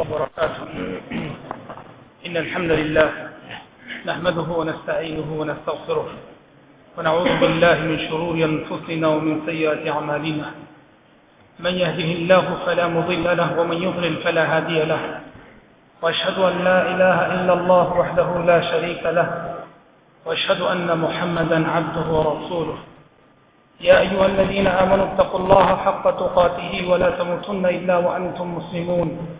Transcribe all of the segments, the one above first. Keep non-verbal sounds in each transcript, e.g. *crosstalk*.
الله وبركاته. إن الحمد لله نحمده ونستعينه ونستغفره ونعوذ بالله من شرور أنفسنا ومن سيئات أعمالنا. من يهده الله فلا مضل له ومن يضلل فلا هادي له. وأشهد أن لا إله إلا الله وحده لا شريك له. وأشهد أن محمدا عبده ورسوله. يا أيها الذين آمنوا اتقوا الله حق تقاته ولا تموتن إلا وأنتم مسلمون.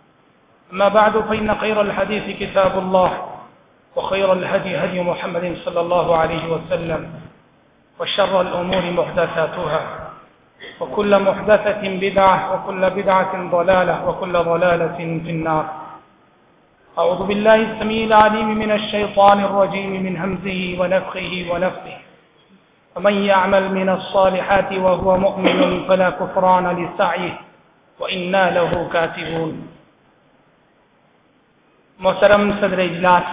أما بعد، فإن خير الحديث كتاب الله، وخير الهدي هدي محمد صلى الله عليه وسلم، وشر الأمور محدثاتها، وكل محدثة بدعة، وكل بدعة ضلالة، وكل ضلالة في النار. أعوذ بالله السميع العليم من الشيطان الرجيم من همزه ونفخه ونفثه فمن يعمل من الصالحات وهو مؤمن فلا كفران لسعيه، وإنا له كاتبون. محترم صدر اجلاس،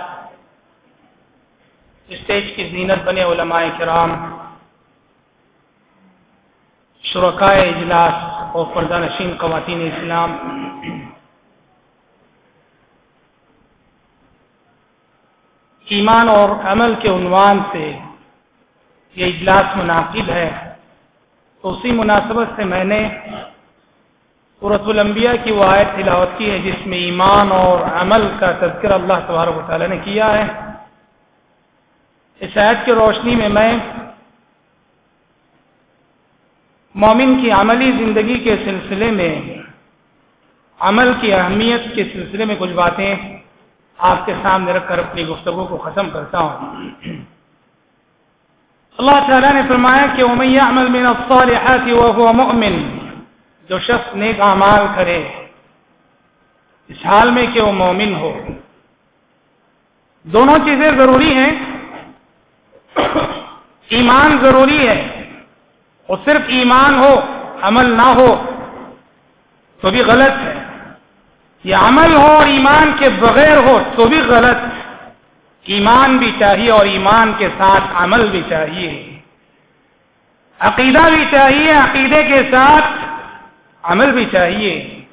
اسٹیج کی زینت بنے علماء کرام شرکائے اجلاس اور پردہ نشین خواتین اسلام، ایمان اور عمل کے عنوان سے یہ اجلاس منعقد ہے۔ تو اسی مناسبت سے میں نے صورت الانبیاء کی وہ آیت تلاوت کی ہے جس میں ایمان اور عمل کا تذکر اللہ تبارک و تعالیٰ نے کیا ہے۔ اس آیت کی روشنی میں میں مومن کی عملی زندگی کے سلسلے میں، عمل کی اہمیت کے سلسلے میں کچھ باتیں آپ کے سامنے رکھ کر اپنی گفتگو کو ختم کرتا ہوں۔ اللہ تعالیٰ نے فرمایا کہ امیہ عمل من الصالحات وهو مؤمن جو شخص نیک اعمال کرے، اس حال میں کہ وہ مومن ہو۔ دونوں چیزیں ضروری ہیں۔ ایمان ضروری ہے۔ اور صرف ایمان ہو، عمل نہ ہو، تو بھی غلط ہے۔ یہ عمل ہو اور ایمان کے بغیر ہو، تو بھی غلط ہے۔ ایمان بھی چاہیے اور ایمان کے ساتھ عمل بھی چاہیے۔ عقیدہ بھی چاہیے، عقیدے کے ساتھ عمل بھی چاہیے۔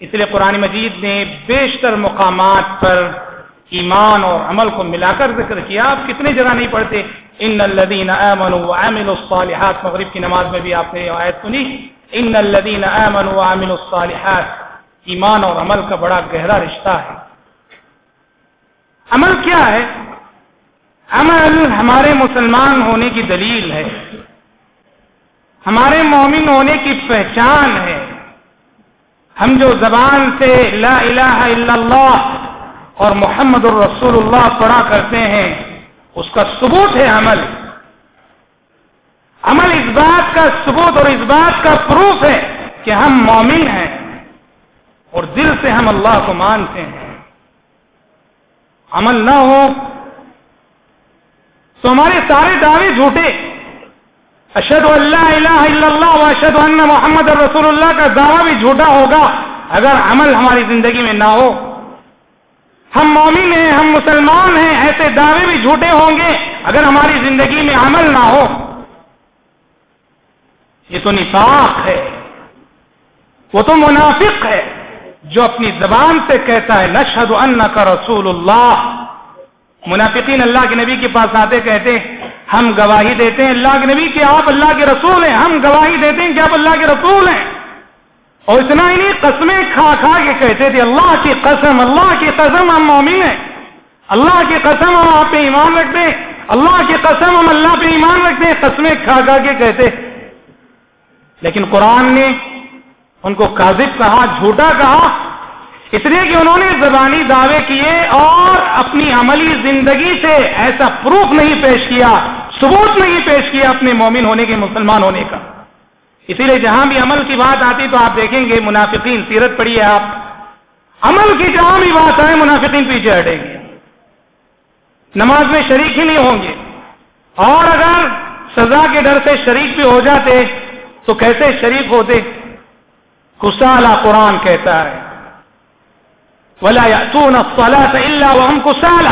اس لیے قرآن مجید نے بیشتر مقامات پر ایمان اور عمل کو ملا کر ذکر کیا۔ آپ کتنے جگہ نہیں پڑھتے۔ ان الدین امن عامل الصالحات، مغرب کی نماز میں بھی آپ نے آیت سنی۔ ان الدین امن عامل الصالحات، ایمان اور عمل کا بڑا گہرا رشتہ ہے۔ عمل کیا ہے؟ عمل ہمارے مسلمان ہونے کی دلیل ہے۔ ہمارے مومن ہونے کی پہچان ہے۔ ہم جو زبان سے لا الہ الا اللہ اور محمد الرسول اللہ پڑھا کرتے ہیں، اس کا ثبوت ہے عمل۔ عمل اس بات کا ثبوت اور اس بات کا پروف ہے کہ ہم مومن ہیں اور دل سے ہم اللہ کو مانتے ہیں۔ عمل نہ ہو تو ہمارے سارے دعوے جھوٹے۔ اشد اللہ الہ الا اللہ و اشد اللہ محمد رسول اللہ کا دعویٰ بھی جھوٹا ہوگا اگر عمل ہماری زندگی میں نہ ہو۔ ہم مومن ہیں، ہم مسلمان ہیں، ایسے دعوے بھی جھوٹے ہوں گے اگر ہماری زندگی میں عمل نہ ہو۔ یہ تو نفاق ہے، وہ تو منافق ہے، جو اپنی زبان سے کہتا ہے، نشہد ان کا رسول اللہ۔ منافقین اللہ کے نبی کے پاس آتے کہتے ہم گواہی دیتے ہیں اللہ کے نبی کہ آپ اللہ کے رسول ہیں، ہم گواہی دیتے ہیں کہ آپ اللہ کے رسول ہیں۔ اور اتنا ہی نہیں، قسمیں کھا کھا کے کہتے تھے، اللہ کی قسم، اللہ کی قسم ہم مومن ہیں۔ اللہ کی قسم ہم آپ پہ ایمان رکھتے ہیں۔ اللہ کی قسم ہم اللہ پہ ایمان رکھتے ہیں۔ قسمیں کھا کھا کے کہتے۔ لیکن قرآن نے ان کو کاذب کہا، جھوٹا کہا اس لیے کہ انہوں نے زبانی دعوے کیے اور اپنی عملی زندگی سے ایسا پروف نہیں پیش کیا، ثبوت نہیں پیش کیا اپنے مومن ہونے کے، مسلمان ہونے کا۔ اسی لیے جہاں بھی عمل کی بات آتی تو آپ دیکھیں گے، منافقین، سیرت پڑھی ہے آپ۔ عمل کی جہاں بھی بات آئے، منافقین پیچھے ہٹیں گے۔ نماز میں شریک ہی نہیں ہوں گے۔ اور اگر سزا کے ڈر سے شریک بھی ہو جاتے، تو کیسے شریک ہوتے؟ کسالا قرآن کہتا ہے۔ ولا اللہ وهم کسالا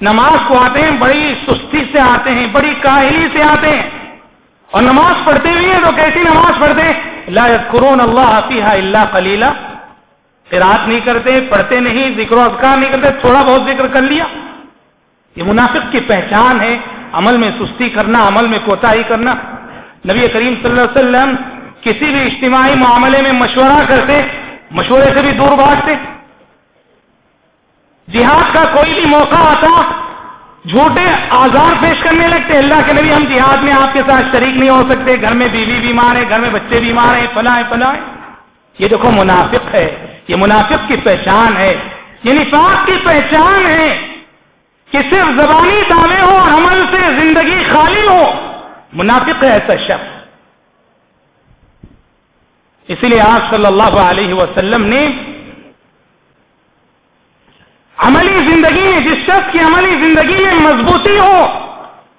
نماز کو آتے ہیں، بڑی سستی سے آتے ہیں، بڑی کاہلی سے آتے ہیں۔ اور نماز پڑھتے بھی ہیں تو کیسی نماز پڑھتے لا قرون اللہ فیہا اللہ کلیلہ رات نہیں کرتے، پڑھتے نہیں، ذکر و اذکار نہیں کرتے، تھوڑا بہت ذکر کر لیا۔ یہ منافق کی پہچان ہے۔ عمل میں سستی کرنا، عمل میں کوتا ہی کرنا۔ نبی کریم صلی اللہ علیہ وسلم کسی بھی اجتماعی معاملے میں مشورہ کرتے، مشورے سے بھی دور بھاگتے۔ جہاد کا کوئی بھی موقع آتا، جھوٹے آزار پیش کرنے لگتے، اللہ کے نبی ہم جہاد میں آپ کے ساتھ شریک نہیں ہو سکتے، گھر میں بیوی بیمار ہے، گھر میں بچے بیمار ہیں، فلاں فلاں یہ دیکھو منافق ہے، یہ منافق کی پہچان ہے، یہ نفاق کی پہچان ہے کہ صرف زبانی دعوے ہو اور عمل سے زندگی خالی ہو۔ منافق ہے ایسا شخص۔ اسی لیے آپ صلی اللہ علیہ وسلم نے عملی زندگی میں، جس شخص کی عملی زندگی میں مضبوطی ہو،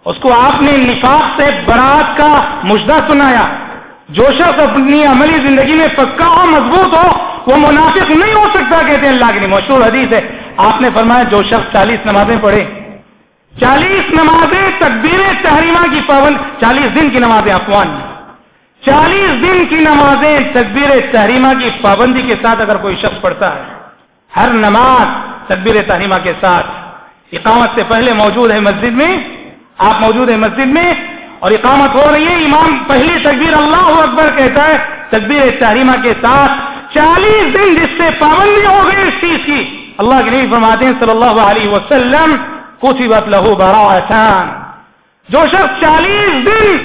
اس کو آپ نے نفاق سے برات کا مجدہ سنایا۔ جو شخص اپنی عملی زندگی میں پکا ہو مضبوط ہو، وہ منافق نہیں ہو سکتا، کہتے ہیں اللہ کے لیے۔ مشہور حدیث ہے۔ آپ نے فرمایا، جو شخص چالیس نمازیں پڑھے، چالیس نمازیں تقبیر تحریمہ کی پابند، چالیس دن کی نمازیں افوان چالیس دن کی نمازیں تقبیر تحریمہ کی پابندی کے ساتھ اگر کوئی شخص پڑھتا ہے، ہر نماز تقبیر تحریمہ کے ساتھ۔ اقامت سے پہلے موجود ہے مسجد میں، آپ موجود ہیں مسجد میں، اور اقامت ہو رہی ہے۔ امام پہلی تقبیر اللہ اکبر کہتا ہے تقبیر تحریمہ کے ساتھ چالیس دن جس سے پابندی ہو گئی اس چیز کی۔ اللہ کے نبی فرماتے ہیں صلی اللہ علیہ وسلم کچھ بت لہو بڑا احسان جو شخص چالیس دن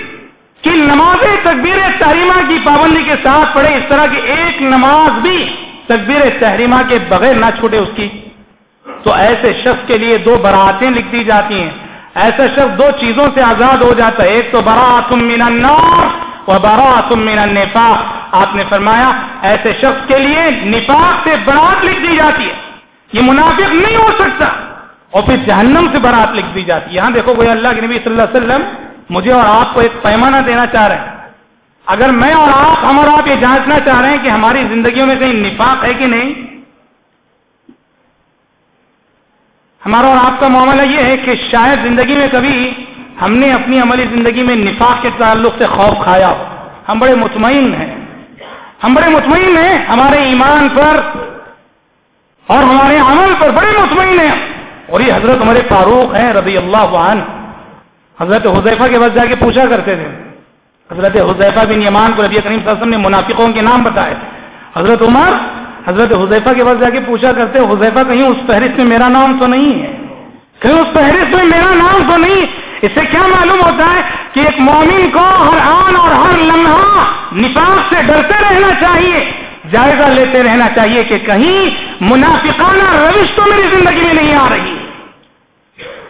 کی نماز تقبیر تحریمہ کی پابندی کے ساتھ پڑھے، اس طرح کی ایک نماز بھی تقبیر تحریمہ کے بغیر نہ چھوٹے اس کی۔ تو ایسے شخص کے لیے دو براتیں لکھ دی جاتی ہیں۔ ایسا شخص دو چیزوں سے آزاد ہو جاتا ہے۔ ایک تو برات من النار و برات من النفاق۔ آپ نے فرمایا ایسے شخص کے لیے نفاق سے برات لکھ دی جاتی ہے۔ یہ منافق نہیں ہو سکتا۔ اور پھر جہنم سے برات لکھ دی جاتی ہے۔ یہاں دیکھو کوئی اللہ کے نبی صلی اللہ علیہ وسلم مجھے اور آپ کو ایک پیمانہ دینا چاہ رہے ہیں۔ اگر میں اور آپ ہم اور آپ یہ جانچنا چاہ رہے ہیں کہ ہماری زندگیوں میں کہیں نفاق ہے کہ نہیں ہمارا اور آپ کا معاملہ یہ ہے کہ شاید زندگی میں کبھی ہم نے اپنی عملی زندگی میں نفاق کے تعلق سے خوف کھایا ہم بڑے مطمئن ہیں۔ ہم بڑے مطمئن ہیں۔ ہمارے ایمان پر اور ہمارے عمل پر بڑے مطمئن ہیں۔ اور یہ حضرت ہمارے فاروق ہیں رضی اللہ عنہ۔ حضرت حضیفہ کے بعد جا کے پوچھا کرتے تھے۔ حضرت حضیفہ بن یمان کو ربی کریم صلی اللہ علیہ وسلم نے منافقوں کے نام بتائے۔ حضرت عمر حضرت حضیفہ کے پاس جا کے پوچھا کرتے حضیفہ کہیں اس فہرست میں میرا نام تو نہیں ہے؟ کہیں اس فہرست میں میرا نام تو نہیں؟ اس سے کیا معلوم ہوتا ہے کہ ایک مومن کو ہر آن اور ہر لمحہ نفاق سے ڈرتے رہنا چاہیے، جائزہ لیتے رہنا چاہیے کہ کہیں منافقانہ روش تو میری زندگی میں نہیں آ رہی۔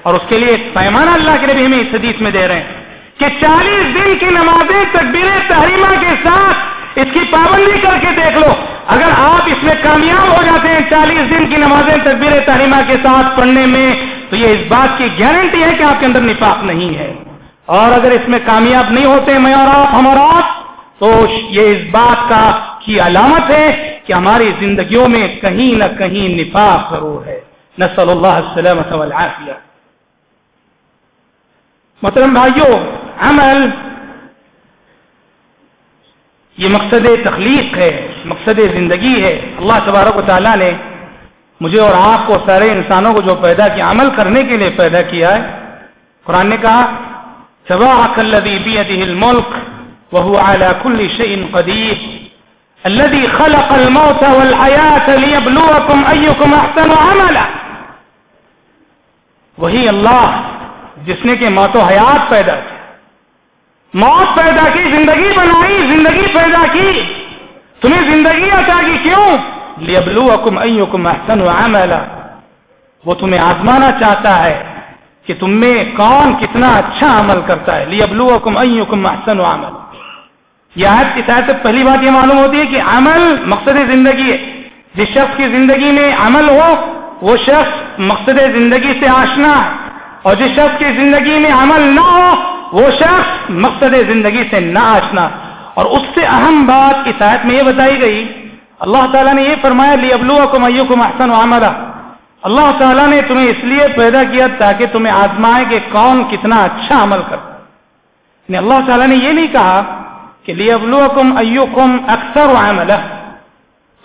اور اس کے لیے ایک پیمانہ اللہ کے نبی ہمیں اس حدیث میں دے رہے ہیں کہ چالیس دن کی نمازیں تقبیر تحریمہ کے ساتھ اس کی پابندی کر کے دیکھ لو۔ اگر آپ اس میں کامیاب ہو جاتے ہیں چالیس دن کی نمازیں تقبیر تعلیمہ کے ساتھ پڑھنے میں، تو یہ اس بات کی گارنٹی ہے کہ آپ کے اندر نفاق نہیں ہے۔ اور اگر اس میں کامیاب نہیں ہوتے میں اور آپ، ہم اور آپ، تو یہ اس بات کا کی علامت ہے کہ ہماری زندگیوں میں کہیں نہ کہیں نفاق ضرور ہے۔ نسل اللہ السلامت والعافیہ۔ محترم بھائیوں عمل، یہ مقصد تخلیق ہے۔ مقصد زندگی ہے۔ اللہ تبارک و تعالیٰ نے مجھے اور آپ کو سارے انسانوں کو جو پیدا کیا عمل کرنے کے لیے پیدا کیا ہے۔ قرآن نے کہا الملک وهو على كل شيء قدير الذي خلق الموت والحياة ليبلوكم أيكم أحسن عملا۔ وہی اللہ جس نے کہ موت و حیات پیدا کی، موت پیدا کی، زندگی بنائی، زندگی پیدا کی۔ تمہیں زندگی عطا کی کیوں؟ لیبلوکم ایکم احسن عملا۔ وہ تمہیں آزمانا چاہتا ہے کہ تم میں کون کتنا اچھا عمل کرتا ہے۔ لیبلوکم ایکم احسن عملا۔ یہ آیت کی ساتھ پہلی بات یہ معلوم ہوتی ہے کہ عمل مقصد زندگی ہے۔ جس شخص کی زندگی میں عمل ہو، وہ شخص مقصد زندگی سے آشنا ہے۔ اور جس شخص کی زندگی میں عمل نہ ہو، وہ شخص مقصد زندگی سے نہ آشنا اور اس سے اہم بات اس آیت میں یہ بتائی گئی، اللہ تعالیٰ نے یہ فرمایا لی ابلو کو میو کو محسن عملہ اللہ تعالیٰ نے تمہیں اس لیے پیدا کیا تاکہ تمہیں آزمائے کہ کون کتنا اچھا عمل کر۔ یعنی اللہ تعالیٰ نے یہ نہیں کہا کہ لی ابلو کم ایو کم اکثر عملہ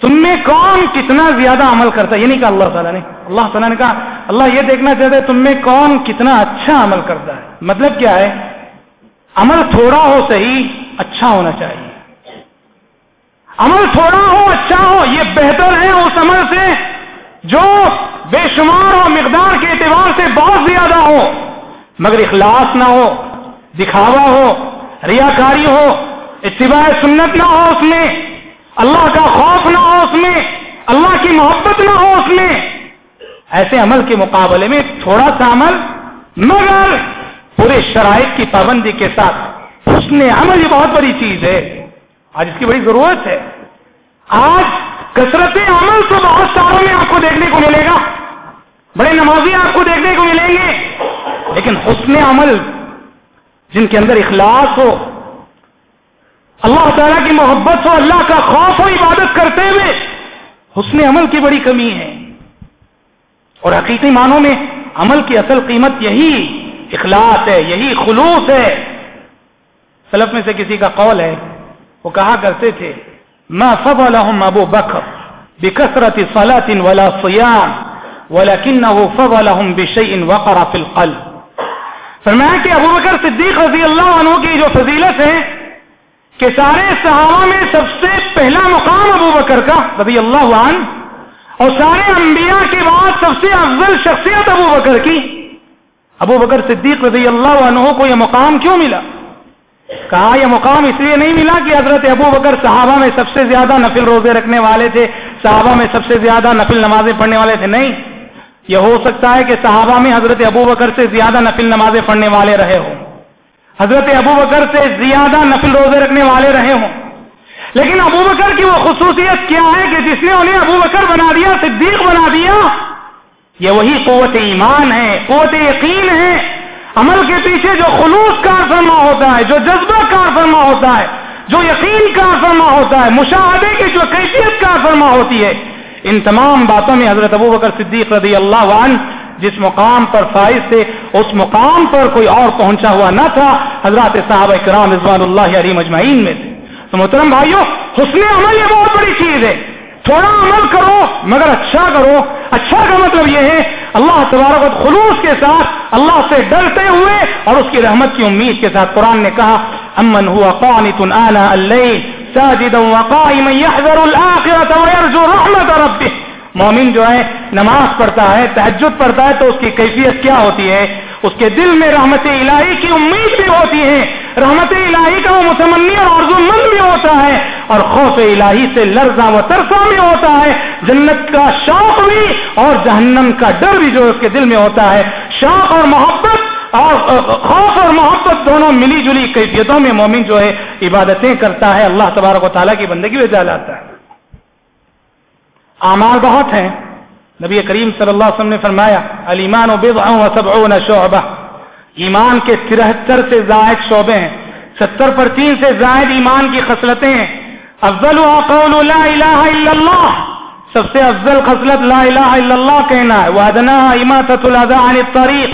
تم میں کون کتنا زیادہ عمل کرتا ہے؟ یہ نہیں کہا اللہ تعالیٰ نے۔ اللہ تعالیٰ نے کہا، اللہ یہ دیکھنا چاہتا ہے تم میں کون کتنا اچھا عمل کرتا ہے۔ مطلب کیا ہے؟ عمل تھوڑا ہو صحیح اچھا ہونا چاہیے۔ عمل تھوڑا ہو اچھا ہو، یہ بہتر ہے اس عمل سے جو بے شمار اور مقدار کے اعتبار سے بہت زیادہ ہو۔ مگر اخلاص نہ ہو، دکھاوا ہو، ریاکاری ہو، اتباع سنت نہ ہو اس میں، اللہ کا خوف نہ ہو اس میں، اللہ کی محبت نہ ہو اس میں۔ ایسے عمل کے مقابلے میں تھوڑا سا عمل، مگر پورے شرائط کی پابندی کے ساتھ۔ اس نے عمل یہ بہت بڑی چیز ہے۔ آج اس کی بڑی ضرورت ہے۔ آج کثرت عمل تو بہت ساروں میں آپ کو دیکھنے کو ملے گا۔ بڑے نمازی آپ کو دیکھنے کو ملیں گے۔ لیکن حسن عمل جن کے اندر اخلاص ہو، اللہ تعالیٰ کی محبت ہو، اللہ کا خوف ہو، عبادت کرتے ہوئے حسن عمل کی بڑی کمی ہے۔ اور حقیقی معنوں میں عمل کی اصل قیمت یہی اخلاص ہے، یہی خلوص ہے۔ سلف میں سے کسی کا قول ہے، وہ کہا کرتے تھے، ما فضلهم ابو بکر بکثرت صلاة ولا صیام ولكنه فضلهم بشيء وقر في القلب. فرمایا کہ ابو بکر صدیق رضی اللہ عنہ کی جو فضیلت ہے، کہ سارے صحابہ میں سب سے پہلا مقام ابو بکر کا، رضی اللہ عنہ، اور سارے انبیاء کے بعد سب سے افضل شخصیت ابو بکر کی، ابو بکر صدیق رضی اللہ عنہ کو یہ مقام کیوں ملا؟ کہا، یہ مقام اس لیے نہیں ملا کہ حضرت ابو بکر صحابہ میں سب سے زیادہ نفل روزے رکھنے والے تھے، صحابہ میں سب سے زیادہ نفل نمازیں پڑھنے والے تھے؟ نہیں، یہ ہو سکتا ہے کہ صحابہ میں حضرت ابو بکر سے زیادہ نفل نمازیں پڑھنے والے رہے ہوں۔ حضرت ابو بکر سے زیادہ نفل روزے رکھنے والے رہے ہوں۔ لیکن ابو بکر کی وہ خصوصیت کیا ہے کہ جس نے انہیں ابو بکر بنا دیا، صدیق بنا دیا؟ یہ وہی قوت ایمان ہے، قوت یقین ہے۔ عمل کے پیچھے جو خلوص کار فرما ہوتا ہے، جو جذبہ کار فرما ہوتا ہے، جو یقین کار فرما ہوتا ہے، مشاہدے کی جو کیفیت کار فرما ہوتی ہے، ان تمام باتوں میں حضرت ابو بکر صدیق رضی اللہ عنہ جس مقام پر فائز تھے، اس مقام پر کوئی اور پہنچا ہوا نہ تھا، حضرات صاحب کرام رضوان اللہ علی مجمعین میں تھے۔ تو محترم بھائیو، حسن عمل یہ بہت بڑی چیز ہے۔ تھوڑا عمل کرو، مگر اچھا کرو۔ اچھا کا مطلب یہ ہے اللہ تبارک خلوص کے ساتھ اللہ سے ڈرتے ہوئے اور اس کی رحمت کی امید کے ساتھ قرآن نے کہا، امن ہوا قانت آنا اللیل ساجدا وقائما يحذر ويرجو رحمت ربه. مومن جو ہے، نماز پڑھتا ہے تحجد پڑھتا ہے، تو اس کی کیفیت کیا ہوتی ہے؟ اس کے دل میں رحمت الہی کی امید بھی ہوتی ہے۔ رحمت الہی کا وہ متمنی اور مند بھی ہوتا ہے اور خوف الہی سے لرزا و ترسا بھی ہوتا ہے۔ جنت کا شوق بھی اور جہنم کا ڈر بھی جو اس کے دل میں ہوتا ہے۔ شوق اور محبت اور خوف اور محبت دونوں ملی جلی کیفیتوں میں مومن جو ہے عبادتیں کرتا ہے۔ اللہ تبارک و تعالیٰ کی بندگی میں جا لاتا ہے۔ اعمال بہت ہیں۔ نبی کریم صلی اللہ علیہ وسلم نے فرمایا المان و بے سبعون شعبہ۔ ایمان کے ترہتر سے زائد شعبے ہیں، ستر پر تین سے زائد ایمان کی خصلتیں ہیں۔ افضل قول لا الہ الا اللہ۔ سب سے افضل خصلت لا الہ الا اللہ کہنا ہے۔ وہ ادنا اماطت عن الطریق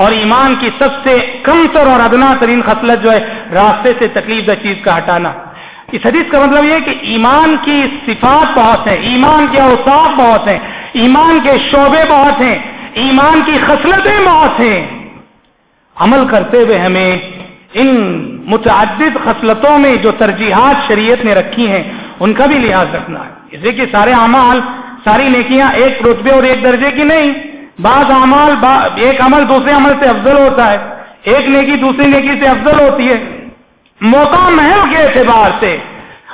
اور ایمان کی سب سے کم تر اور ادنا ترین خصلت جو ہے، راستے سے تکلیف دہ چیز کا ہٹانا۔ اس حدیث کا مطلب یہ کہ ایمان کی صفات بہت ہیں، ایمان کے اوساف بہت ہیں۔ ایمان کے شعبے بہت ہیں، ایمان کی خصلتیں بہت ہیں۔ عمل کرتے ہوئے ہمیں ان متعدد خصلتوں میں جو ترجیحات شریعت نے رکھی ہیں، ان کا بھی لحاظ رکھنا ہے۔ اس لیے کہ سارے اعمال، ساری نیکیاں ایک رتبے اور ایک درجے کی نہیں، بعض اعمال ایک عمل دوسرے عمل سے افضل ہوتا ہے، ایک نیکی دوسری نیکی سے افضل ہوتی ہے۔ موقع محل کے اعتبار سے،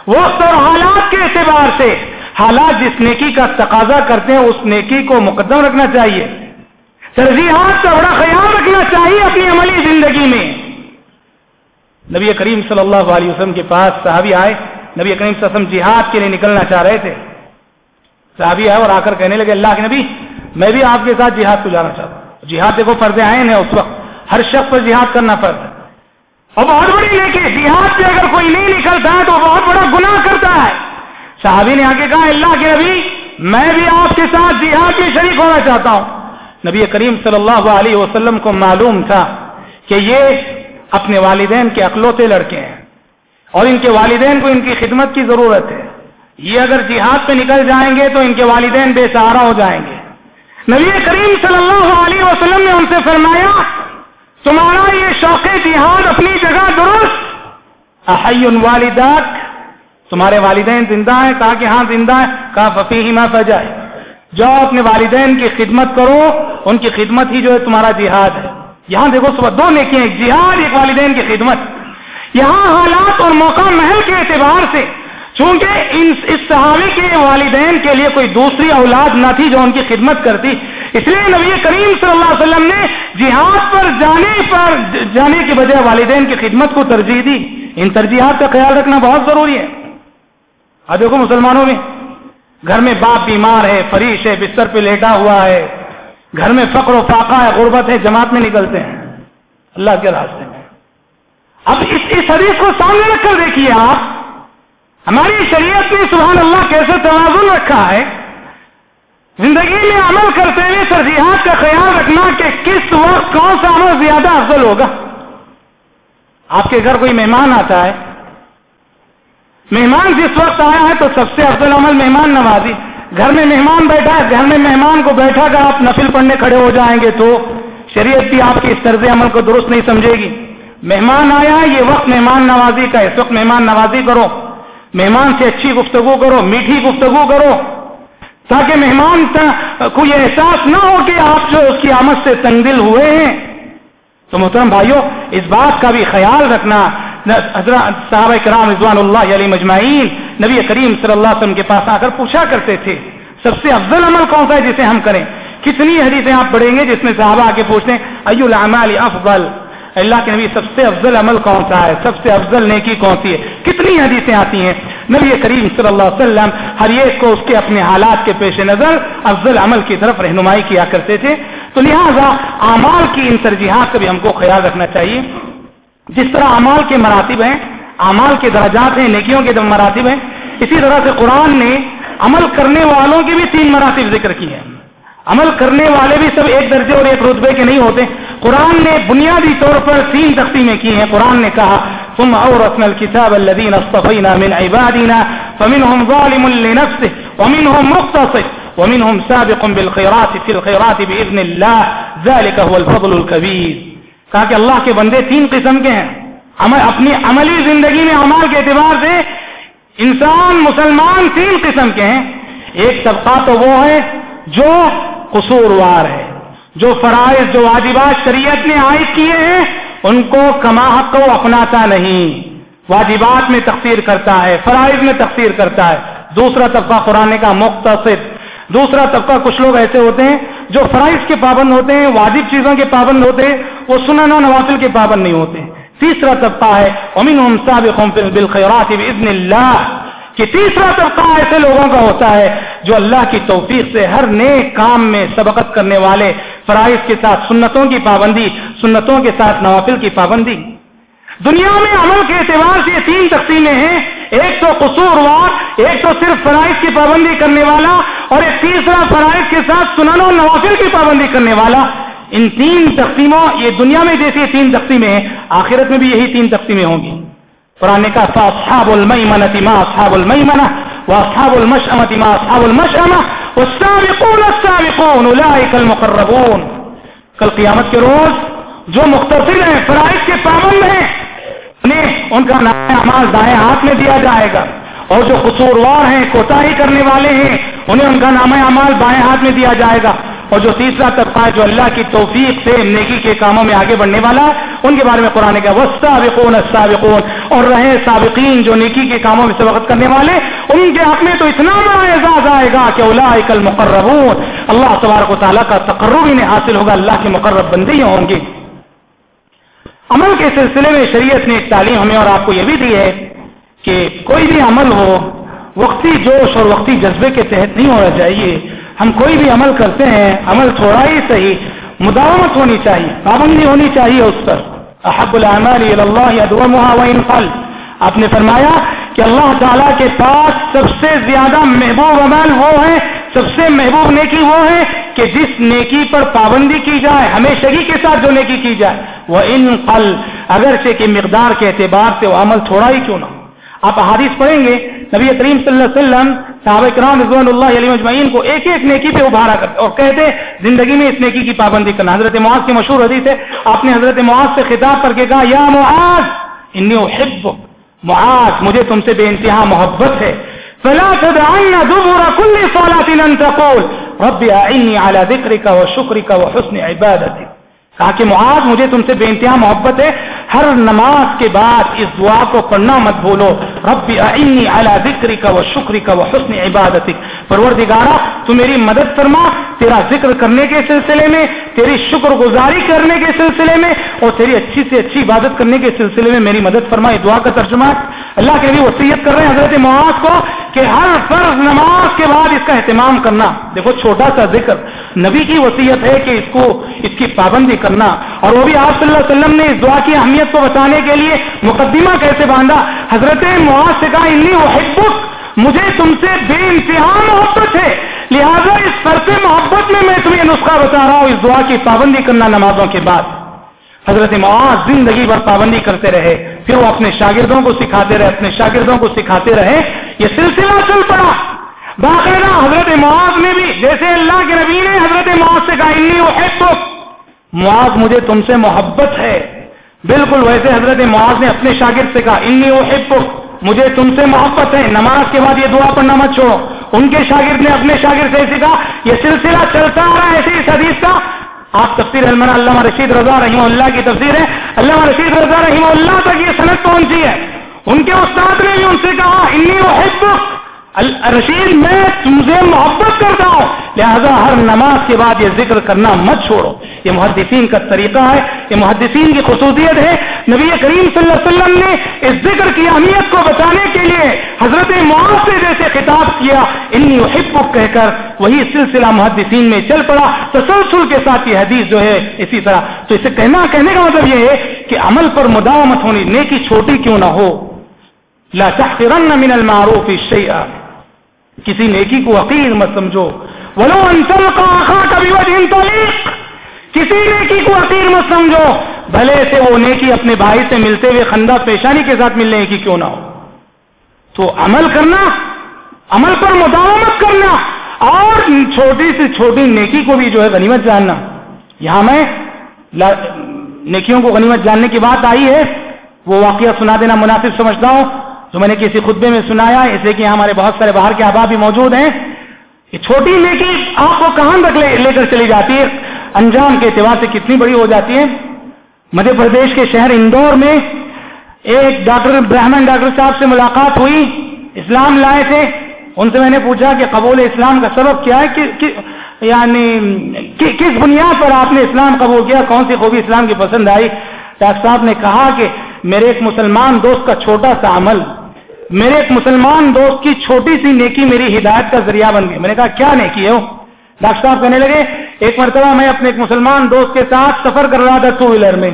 وقت اور حالات کے اعتبار سے حالات جس نیکی کا تقاضا کرتے ہیں، اس نیکی کو مقدم رکھنا چاہیے۔ ترجیحات کا بڑا خیال رکھنا چاہیے اپنی عملی زندگی میں۔ نبی کریم صلی اللہ علیہ وسلم کے پاس صحابی آئے۔ نبی کریم صلی اللہ علیہ وسلم جہاد کے لیے نکلنا چاہ رہے تھے۔ صحابی آئے اور آ کر کہنے لگے، اللہ کے نبی، میں بھی آپ کے ساتھ جہاد کو جانا چاہتا ہوں۔ جہاد دیکھو، فرض آئے ہیں اس وقت۔ ہر شخص پر جہاد کرنا فرض ہے۔ اور بہت بڑی لے کے جہاد سے اگر کوئی نہیں نکلتا ہے تو بہت بڑا گناہ کرتا ہے۔ صحابی نے آگے کہا، اللہ کے نبی، میں بھی آپ کے ساتھ جہاد میں شریک ہونا چاہتا ہوں۔ نبی کریم صلی اللہ علیہ وسلم کو معلوم تھا کہ یہ اپنے والدین کے اکلوتے لڑکے ہیں اور ان کے والدین کو ان کی خدمت کی ضرورت ہے۔ یہ اگر جہاد پہ نکل جائیں گے تو ان کے والدین بے سہارا ہو جائیں گے۔ نبی کریم صلی اللہ علیہ وسلم نے ان سے فرمایا، تمہارا یہ شوق جہاد اپنی جگہ درست۔ احی والدات تمہارے والدین زندہ ہیں، کہا کہ ہاں زندہ ہے کہا ففی ہی ما فجائے۔ جاؤ اپنے والدین کی خدمت کرو، ان کی خدمت ہی جو ہے تمہارا جہاد ہے۔ یہاں دیکھو صبح دو نیکی ایک جہاد، ایک والدین کی خدمت۔ یہاں حالات اور موقع محل کے اعتبار سے، چونکہ اس صحابی کے والدین کے لیے کوئی دوسری اولاد نہ تھی جو ان کی خدمت کرتی۔ اس لیے نبی کریم صلی اللہ علیہ وسلم نے جہاد پر جانے پر، جانے کی وجہ والدین کی خدمت کو ترجیح دی۔ ان ترجیحات کا خیال رکھنا بہت ضروری ہے۔ اب دیکھو مسلمانوں میں، گھر میں باپ بیمار ہے، فریش ہے، بستر پہ لیٹا ہوا ہے، گھر میں فقر و فاقہ ہے، غربت ہے، جماعت میں نکلتے ہیں۔ اللہ کے راستے میں۔ اب اس اس حدیث کو سامنے رکھ کر دیکھیے آپ۔ ہماری شریعت نے سبحان اللہ کیسے توازن رکھا ہے۔ زندگی میں عمل کرتے ہوئے ترجیحات کا خیال رکھنا کہ کس وقت کون سا عمل زیادہ افضل ہوگا۔ آپ کے گھر کوئی مہمان آتا ہے مہمان جس وقت آیا ہے تو سب سے افضل عمل مہمان نوازی۔ گھر میں مہمان بیٹھا ہے، گھر میں مہمان کو بیٹھا کر آپ نفل پڑھنے کھڑے ہو جائیں گے تو شریعت بھی آپ کے اس طرز عمل کو درست نہیں سمجھے گی۔ مہمان آیا یہ وقت مہمان نوازی کا اس وقت مہمان نوازی کرو۔ مہمان سے اچھی گفتگو کرو، میٹھی گفتگو کرو۔ تاکہ مہمان کو یہ احساس نہ ہو کہ آپ جو اس کی آمد سے تنگ دل ہوئے ہیں۔ تو محترم بھائیوں اس بات کا بھی خیال رکھنا حضرت صحابہ کرام رضوان اللہ علیہ مجمعین نبی کریم صلی اللہ علیہ وسلم کے پاس آ کر پوچھا کرتے تھے، سب سے افضل عمل کون سا ہے جسے ہم کریں؟ کتنی حدیثیں آپ پڑھیں گے جس میں صحابہ آ کے پوچھتے ہیں، ایو العمال افضل؟ اللہ کے نبی سب سے افضل عمل کون سا ہے؟ سب سے افضل نیکی کون سی ہے؟ کتنی حدیثیں آتی ہیں؟ نبی کریم صلی اللہ علیہ وسلم ہر ایک کو اس کے اپنے حالات کے پیش نظر افضل عمل کی طرف رہنمائی کیا کرتے تھے۔ تو لہٰذا اعمال کی ان ترجیحات کا بھی ہم کو خیال رکھنا چاہیے۔ جس طرح اعمال کے مراتب ہیں، اعمال کے درجات ہیں، نیکیوں کے مراتب ہیں، اسی طرح سے قرآن نے عمل کرنے والوں کے بھی تین مراتب ذکر کی ہیں۔ عمل کرنے والے بھی سب ایک درجے اور ایک رتبے کے نہیں ہوتے۔ قرآن نے بنیادی طور پر تین تقسیمیں کی ہیں۔ قرآن نے کہا تم اور رسم الکتاب الدین اصطفینا من عبادنا فمنهم ظالم لنفسه ومنهم مقتصد ومنهم سابق بالخيرات في الخيرات باذن الله. ذلك هو الفضل الكبير۔ کہا کہ اللہ کے بندے تین قسم کے ہیں۔ عمل اپنی عملی زندگی میں عمال کے اعتبار سے انسان، مسلمان تین قسم کے ہیں۔ ایک طبقہ تو وہ ہے جو قصوروار ہے، جو فرائض، جو واجبات شریعت نے عائد کیے ہیں، ان کو کما حق کو اپناتا نہیں۔ واجبات میں تقسیر کرتا ہے، فرائض میں تقسیر کرتا ہے۔ دوسرا طبقہ قرآن کا مختصر دوسرا طبقہ کچھ لوگ ایسے ہوتے ہیں جو فرائض کے پابند ہوتے ہیں، واجب چیزوں کے پابند ہوتے ہیں، وہ سنن و نوافل کے پابند نہیں ہوتے تیسرا طبقہ ہے امین بالخیرات باذن اللہ کہ تیسرا طبقہ ایسے لوگوں کا ہوتا ہے جو اللہ کی توفیق سے ہر نئے کام میں سبقت کرنے والے، فرائض کے ساتھ سنتوں کی پابندی، سنتوں کے ساتھ نوافل کی پابندی۔ دنیا میں عمل کے اعتبار سے تین تقسیمیں ہیں۔ ایک تو قصوروار ایک تو صرف فرائض کی پابندی کرنے والا اور ایک تیسرا فرائض کے ساتھ سنن و نوافل کی پابندی کرنے والا۔ ان تین تقسیموں، یہ دنیا میں جیسی تین تقسیمیں ہیں، آخرت میں بھی یہی تین تقسیمیں ہوں گی۔ قرآن کا اصحاب المیمنة ما اصحاب المیمنة واصحاب المشأمة ما اصحاب المشأمة والسابقون السابقون اولئك المقربون۔ کل قیامت کے روز جو مختصر ہیں، فرائض کے پابند ہیں انہیں ان کا نام اعمال دائیں ہاتھ میں دیا جائے گا۔ اور جو قصوروار ہیں کوتا کرنے والے ہیں، انہیں ان کا نام اعمال بائیں ہاتھ میں دیا جائے گا۔ اور جو تیسرا طبقہ ہے، جو اللہ کی توفیق سے نیکی کے کاموں میں آگے بڑھنے والا، ان کے بارے میں قرآن کا وسطابقون السابقون۔ اور رہے سابقین، جو نیکی کے کاموں میں سبقت کرنے والے، ان کے حق میں تو اتنا بڑا اعزاز آئے گا کہ اولئک المقربون۔ اللہ تبارک و تعالیٰ کا تقرب انہیں حاصل ہوگا، اللہ کے مقرب بندے ہوں گے عمل کے سلسلے میں شریعت نے ایک تعلیم ہمیں اور آپ کو یہ بھی دی ہے کہ کوئی بھی عمل ہو، وقتی جوش اور وقتی جذبے کے تحت نہیں ہونا چاہیے۔ ہم کوئی بھی عمل کرتے ہیں، عمل تھوڑا ہی صحیح، مداومت ہونی چاہیے، پابندی ہونی چاہیے اس پر۔ احب العمال اللہ وان آپ نے فرمایا کہ اللہ تعالیٰ کے پاس سب سے زیادہ محبوب عمل وہ ہے سب سے محبوب نیکی وہ ہے کہ جس نیکی پر پابندی کی جائے، ہمیشگی کے ساتھ جو نیکی کی جائے وہ ان قل، اگرچہ کہ مقدار کے اعتبار سے وہ عمل تھوڑا ہی کیوں نہ آپ حادث پڑھیں گے، نبی کریم صلی اللہ علیہ وسلم، صحابہ کرام رضوان اللہ علیہ مجمعین کو ایک ایک نیکی پہ ابھارا کرتے اور کہتے زندگی میں اس نیکی کی پابندی کرنا۔ حضرت معاذ کی مشہور حدیث ہے، آپ نے حضرت معاذ سے خطاب کر کے کہا، یا معاذ، انی احب معاذ، مجھے تم سے بے انتہا محبت ہے۔ فلا تدعن دبر كل صلاة ان تقول. ربي أعني على ذكرك وشكرك وحسن عبادتك. کہا کہ معاذ، مجھے تم سے بے انتہا محبت ہے۔ ہر نماز کے بعد اس دعا کو پڑھنا مت بھولو۔ رب اعنی علی ذکری کا و شکری کا و حسن عبادت پروردگارا تو میری مدد فرما۔ تیرا ذکر کرنے کے سلسلے میں، تیری شکر گزاری کرنے کے سلسلے میں اور تیری اچھی سے اچھی عبادت کرنے کے سلسلے میں میری مدد فرما۔ یہ دعا کا ترجمہ اللہ کے لیے وصیت کر رہے ہیں حضرت معاذ کو کہ ہر فرض نماز کے بعد اس کا اہتمام کرنا۔ دیکھو، چھوٹا سا ذکر۔ نبی کی وصیت ہے کہ اس کو اس کی پابندی کرنا اور وہ بھی آپ صلی اللہ علیہ وسلم نے اس دعا کی اہمیت کو بتانے کے لیے مقدمہ کیسے باندھا؟ حضرت معاذ سے کہا، انی وہ مجھے تم سے بے انتہا محبت ہے۔ لہذا اس فرق محبت میں میں تمہیں نسخہ بتا رہا ہوں، اس دعا کی پابندی کرنا نمازوں کے بعد۔ حضرت معاذ زندگی بھر پابندی کرتے رہے، پھر وہ اپنے شاگردوں کو سکھاتے رہے، اپنے شاگردوں کو سکھاتے رہے۔ یہ سلسلہ چل پڑا۔ باقاعدہ حضرت معاذ نے بھی، جیسے اللہ کے نبی نے حضرت معاذ سے کہا، انی وہ ہے تو معاذ مجھے تم سے محبت ہے۔ بالکل ویسے حضرت معاذ نے اپنے شاگرد سے کہا، انی وہ ہے مجھے تم سے محبت ہے۔ نماز کے بعد یہ دعا پڑھنا مت چھوڑو۔ ان کے شاگرد نے اپنے شاگرد سے سکھا یہ سلسلہ چلتا آ رہا ہے ایسی اس حدیث کا۔ آپ تفسیر علمانہ اللہ رشید رضا رحمہ اللہ کی تفسیر ہے۔ اللہ رشید رضا رحمہ اللہ تک یہ صنعت پہنچی ہے۔ ان کے استاد نے بھی ان سے کہا، انی وہ رشید میں تم سے محبت کرتا ہوں۔ لہذا ہر نماز کے بعد یہ ذکر کرنا مت چھوڑو۔ یہ محدثین کا طریقہ ہے، یہ محدثین کی خصوصیت ہے۔ نبی کریم صلی اللہ علیہ وسلم نے اس ذکر کی اہمیت کو بتانے کے لیے حضرت معاذ سے جیسے خطاب کیا۔ انی حب کہہ کر وہی سلسلہ محدثین میں چل پڑا۔ تسلسل کے ساتھ یہ حدیث جو ہے اسی طرح۔ تو اسے کہنا، کہنے کا مطلب یہ ہے کہ عمل پر مداومت ہونی، نیکی چھوٹی کیوں نہ ہو۔ لا تحقرن من المعروف الشیء کسی نیکی کو عقیر مت سمجھو۔ ولو انتل کا آخا کبھی کسی نیکی کو عقیر مت سمجھو۔ بھلے سے وہ نیکی اپنے بھائی سے ملتے ہوئے خندہ پیشانی کے ساتھ ملنے کی کیوں نہ ہو۔ تو عمل کرنا، عمل پر مداومت کرنا، اور چھوٹی سے چھوٹی نیکی کو بھی جو ہے غنیمت جاننا۔ یہاں میں نیکیوں کو غنیمت جاننے کی بات آئی ہے۔ وہ واقعہ سنا دینا مناسب سمجھتا ہوں۔ جو میں نے کسی خطبے میں سنایا، اس لیے کہ ہمارے بہت سارے باہر کے احباب بھی موجود ہیں۔ یہ چھوٹی نیکی آپ کو کہاں تک لے کر چلی جاتی ہے؟ انجام کے اعتبار سے کتنی بڑی ہو جاتی ہے؟ مدھیہ پردیش کے شہر اندور میں ایک ڈاکٹر برہمن ڈاکٹر صاحب سے ملاقات ہوئی، اسلام لائے تھے۔ ان سے میں نے پوچھا کہ قبول اسلام کا سبب کیا ہے؟ کہ یعنی کس بنیاد پر آپ نے اسلام قبول کیا؟ کون سی خوبی اسلام کی پسند آئی؟ ڈاکٹر صاحب نے کہا کہ میرے ایک مسلمان دوست کا چھوٹا سا عمل، میرے ایک مسلمان دوست کی چھوٹی سی نیکی میری ہدایت کا ذریعہ بن گئی۔ میں نے کہا، کیا نیکی ہے وہ؟ ڈاکٹر صاحب کہنے لگے، ایک مرتبہ میں اپنے ایک مسلمان دوست کے ساتھ سفر کر رہا تھا ٹو ویلر میں۔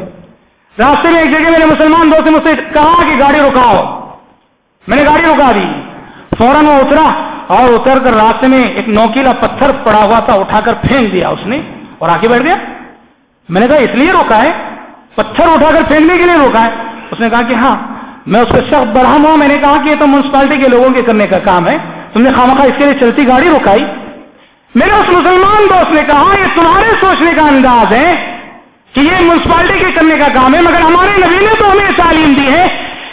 راستے میں ایک جگہ میرے مسلمان دوست نے مجھ سے کہا کہ گاڑی رکاؤ۔ میں نے گاڑی رکا دی۔ فوراً وہ اترا اور اتر کر راستے میں ایک نوکیلا پتھر پڑا ہوا تھا، اٹھا کر پھینک دیا اس نے اور آ کے بیٹھ گیا۔ میں نے کہا، اس لیے روکا ہے؟ پتھر اٹھا کر پھینکنے کے لیے روکا ہے؟ اس نے کہا کہ ہاں میں اس کا شخص برہم ہوں، میں نے کہا کہ یہ تو میونسپلٹی کے لوگوں کے کرنے کا کام ہے۔ تم نے خامخواہ اس کے لیے چلتی گاڑی رکائی۔ میرے اس مسلمان دوست نے کہا، یہ تمہارے سوچنے کا انداز ہے کہ یہ میونسپلٹی کے کرنے کا کام ہے، مگر ہمارے نبی نے تو ہمیں تعلیم دی ہے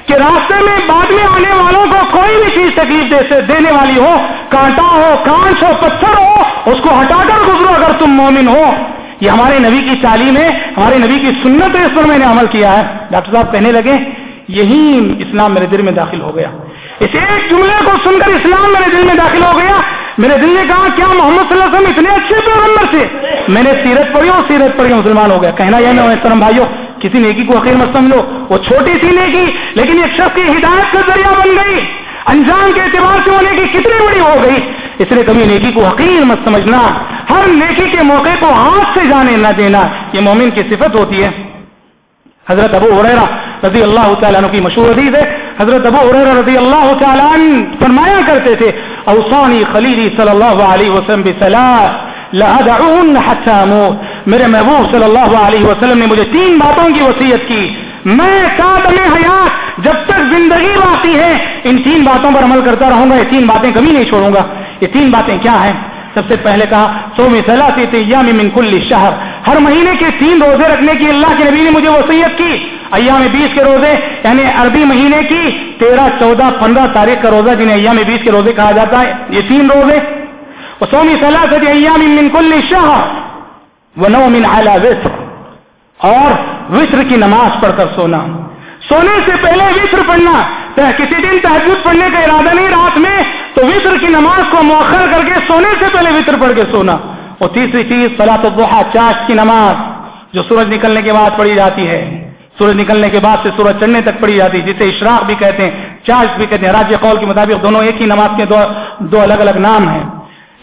کہ راستے میں بعد میں آنے والوں کو کوئی بھی چیز تکلیف دینے والی ہو، کانٹا ہو، کانچ ہو، پتھر ہو، اس کو ہٹا کر گزرو اگر تم مومن ہو۔ یہ ہمارے نبی کی تعلیم ہے، ہمارے نبی کی سنت ہے، اس پر میں نے عمل کیا ہے۔ ڈاکٹر صاحب کہنے لگے، یہی اسلام میرے دل میں داخل ہو گیا۔ اس ایک جملے کو سن کر اسلام میرے دل میں داخل ہو گیا۔ میرے دل نے کہا، کیا محمد صلی اللہ علیہ وسلم اتنے اچھے پیغمبر تھے؟ میں نے سیرت پڑھی اور سیرت پڑھی مسلمان ہو گیا۔ کہنا یہ میں محترم بھائیو، کسی نیکی کو عقیر مت سمجھو۔ وہ چھوٹی سی نیکی، لیکن ایک شخص کی ہدایت کا ذریعہ بن گئی۔ انجام کے اعتبار سے وہ نیکی کتنی بڑی ہو گئی؟ اس لیے کبھی نیکی کو حقیر مت سمجھنا۔ ہر نیکی کے موقع کو ہاتھ سے جانے نہ دینا۔ یہ مومن کی صفت ہوتی ہے۔ حضرت ابو عریرہ رضی اللہ تعالیٰ عنہ کی مشہور حدیث ہے۔ حضرت ابو عریرہ رضی اللہ تعالیٰ عنہ فرمایا کرتے تھے، اوصانی خلیلی صلی اللہ علیہ وسلم بسلاح لأدعون حتى اموت میرے محبوب صلی اللہ علیہ وسلم نے مجھے تین باتوں کی وصیت کی۔ میں قادم حیات جب تک زندگی باقی ہے، ان تین باتوں پر عمل کرتا رہوں گا، یہ تین باتیں کبھی نہیں چھوڑوں گا۔ یہ تین باتیں کیا ہیں؟ سب سے پہلے کہا سو میں سلاسی ایام من کل شہر۔ ہر مہینے کے تین روزے رکھنے کی اللہ کے نبی نے مجھے وصیت کی۔ ایام بیس کے روزے یعنی عربی مہینے کی تیرہ، چودہ، پندرہ تاریخ کا روزہ جنہیں ایام بیس کے روزے کہا جاتا ہے، یہ تین روزے۔ سومی سلاست ایام من کل شہر، و نو من اعلی وسر اور وسر کی نماز پڑھ کر سونا۔ سونے سے پہلے وسر پڑھنا۔ کسی دن تحجد پڑھنے کا ارادہ نہیں رات میں، تو وطر کی نماز کو مؤخر کر کے سونے سے پہلے وطر پڑھ کے سونا۔ اور تیسری چیز سلاۃ الضحا چاش کی نماز، جو سورج نکلنے کے بعد پڑھی جاتی ہے۔ سورج نکلنے کے بعد سے سورج چڑھنے تک پڑھی جاتی ہے، جسے اشراق بھی کہتے ہیں، چاش بھی کہتے ہیں۔ راجیہ قول کے مطابق دونوں ایک ہی نماز کے دو دو الگ الگ نام ہیں۔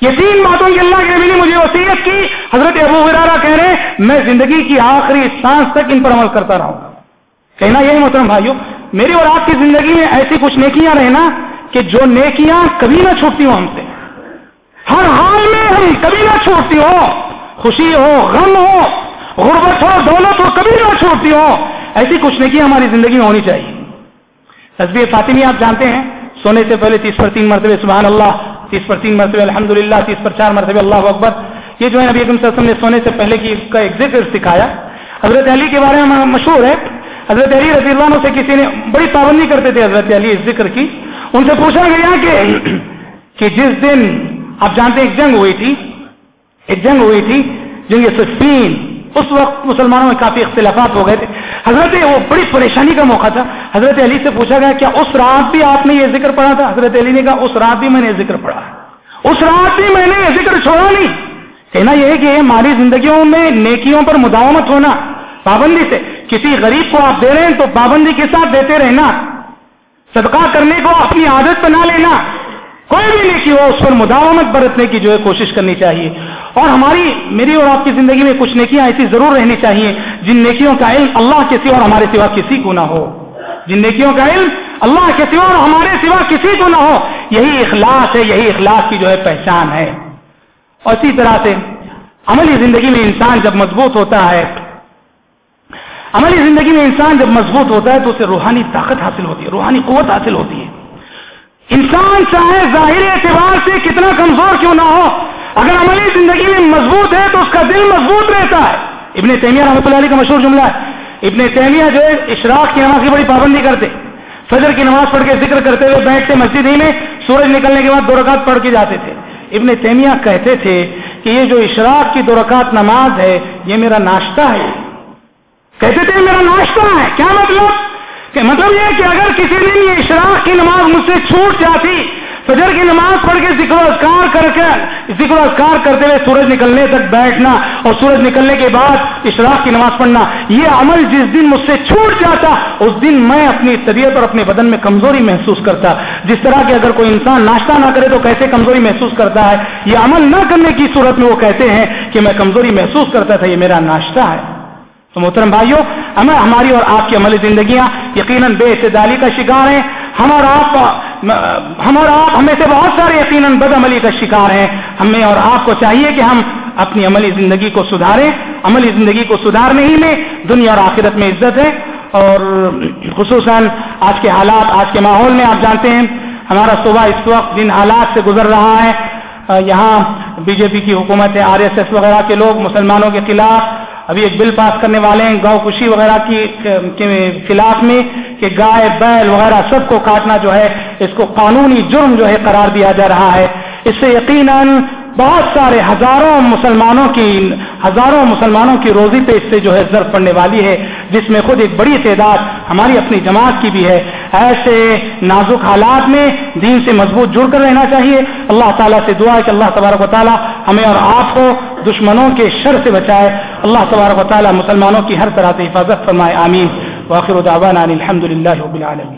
یہ تین باتوں کی اللہ کے نبی نے مجھے وصیت کی۔ حضرت ابو ورارا کہہ رہے میں زندگی کی آخری سانس تک ان پر عمل کرتا رہوں گا۔ کہنا یہی محترم بھائیو، میری اور آپ کی زندگی میں ایسی کچھ نیکیاں رہنا کہ جو نیکیاں کبھی نہ چھوٹتی ہوں ہم سے۔ ہر حال میں ہم کبھی نہ چھوٹتی ہو خوشی ہو، غم ہو، غربت ہو، دولت ہو، کبھی نہ چھوٹتی ہو ایسی کچھ نیکیاں ہماری زندگی میں ہونی چاہیے۔ تصویر فاطمی آپ جانتے ہیں، سونے سے پہلے تیس پر تین مرتبہ سبحان اللہ تیس پر تین مرتبہ الحمد للہ تیس پر چار مرتبہ اللہ اکبر۔ یہ جو ہے نبی اکم وسلم نے سونے سے پہلے کی کا ایک ذکر سکھایا۔ حضرت علی کے بارے میں مشہور ہے حضرت علی رضی اللہ عنہ سے کسی نے بڑی پابندی کرتے تھے حضرت علی اس ذکر کی۔ ان سے پوچھا گیا کہ *clears throat* کہ جس دن آپ جانتے ایک جنگ ہوئی تھی، ایک جنگ ہوئی تھی جنگ سفین۔ اس وقت مسلمانوں میں کافی اختلافات ہو گئے تھے۔ حضرت وہ بڑی پریشانی کا موقع تھا۔ حضرت علی سے پوچھا گیا کیا اس رات بھی آپ نے یہ ذکر پڑھا تھا؟ حضرت علی نے کہا، اس رات بھی میں نے یہ ذکر پڑھا۔ اس رات بھی میں نے یہ ذکر چھوڑا نہیں۔ کہنا یہ ہے کہ ہماری زندگیوں میں نیکیوں پر مداومت ہونا۔ پابندی سے کسی غریب کو آپ دے رہے ہیں تو پابندی کے ساتھ دیتے رہنا۔ صدقہ کرنے کو اپنی عادت بنا لینا۔ کوئی بھی نیکی ہو، اس پر مداومت برتنے کی جو ہے کوشش کرنی چاہیے۔ اور ہماری میری اور آپ کی زندگی میں کچھ نیکیاں ایسی ضرور رہنی چاہیے جن نیکیوں کا علم اللہ کے سوا اور ہمارے سوا کسی کو نہ ہو۔ جن نیکیوں کا علم اللہ کے سوا اور ہمارے سوا کسی کو نہ ہو۔ یہی اخلاص ہے، یہی اخلاص کی جو ہے پہچان ہے۔ اور اسی طرح سے عملی زندگی میں انسان جب مضبوط ہوتا ہے، عملی زندگی میں انسان جب مضبوط ہوتا ہے تو اسے روحانی طاقت حاصل ہوتی ہے، روحانی قوت حاصل ہوتی ہے۔ انسان چاہے ظاہری اعتبار سے کتنا کمزور کیوں نہ ہو اگر عملی زندگی میں مضبوط ہے تو اس کا دل مضبوط رہتا ہے۔ ابن تیمیہ رحمۃ اللہ علیہ کا مشہور جملہ ہے۔ ابن تیمیہ جو ہے، اشراق کی نماز کی بڑی پابندی کرتے۔ فجر کی نماز پڑھ کے ذکر کرتے ہوئے بیٹھتے مسجد ہی میں سورج نکلنے کے بعد دو رکعت پڑھ کے جاتے تھے۔ ابن تیمیہ کہتے تھے کہ یہ جو اشراق کی دو رکعت نماز ہے، یہ میرا ناشتہ ہے۔ کہتے تھے، میرا ناشتہ ہے۔ کیا مطلب؟ کہ مطلب یہ کہ اگر کسی دن یہ اشراق کی نماز مجھ سے چھوٹ جاتی فجر کی نماز پڑھ کے ذکر اذکار کر کے ذکر اذکار کرتے ہوئے سورج نکلنے تک بیٹھنا اور سورج نکلنے کے بعد اشراق کی نماز پڑھنا، یہ عمل جس دن مجھ سے چھوٹ جاتا، اس دن میں اپنی طبیعت اور اپنے بدن میں کمزوری محسوس کرتا۔ جس طرح کہ اگر کوئی انسان ناشتہ نہ کرے تو کیسے کمزوری محسوس کرتا ہے؟ یہ عمل نہ کرنے کی صورت میں وہ کہتے ہیں کہ میں کمزوری محسوس کرتا تھا، یہ میرا ناشتہ ہے۔ تو محترم بھائیوں ہمیں ہماری اور آپ کی عملی زندگیاں یقیناً بے اعتدالی کا شکار ہیں۔ ہم اور آپ ہم اور آپ ہمیں سے بہت سارے یقیناً بد عملی کا شکار ہیں۔ ہمیں اور آپ کو چاہیے کہ ہم اپنی عملی زندگی کو سدھاریں۔ عملی زندگی کو سدھارنے ہی میں دنیا اور آخرت میں عزت ہے۔ اور خصوصاً آج کے حالات، آج کے ماحول میں آپ جانتے ہیں، ہمارا صبح اس وقت جن حالات سے گزر رہا ہے یہاں بی جے پی کی حکومت ہے، آر ایس ایس وغیرہ کے لوگ، مسلمانوں کے خلاف ابھی ایک بل پاس کرنے والے ہیں، گاؤں خوشی وغیرہ کی خلاف میں، کہ گائے، بیل وغیرہ سب کو کاٹنا جو ہے، اس کو قانونی جرم جو ہے قرار دیا جا رہا ہے۔ اس سے یقیناً بہت سارے ہزاروں مسلمانوں کی، ہزاروں مسلمانوں کی روزی پہ اس سے جو ہے ضرور پڑنے والی ہے، جس میں خود ایک بڑی تعداد ہماری اپنی جماعت کی بھی ہے۔ ایسے نازک حالات میں دین سے مضبوط جڑ کر رہنا چاہیے۔ اللہ تعالیٰ سے دعا ہے کہ اللہ تبارک و تعالیٰ ہمیں اور آپ کو دشمنوں کے شر سے بچائے۔ اللہ تبارک و تعالیٰ مسلمانوں کی ہر طرح سے حفاظت فرمائے، آمین۔ واخر دعوانا الحمد للہ رب العالمین۔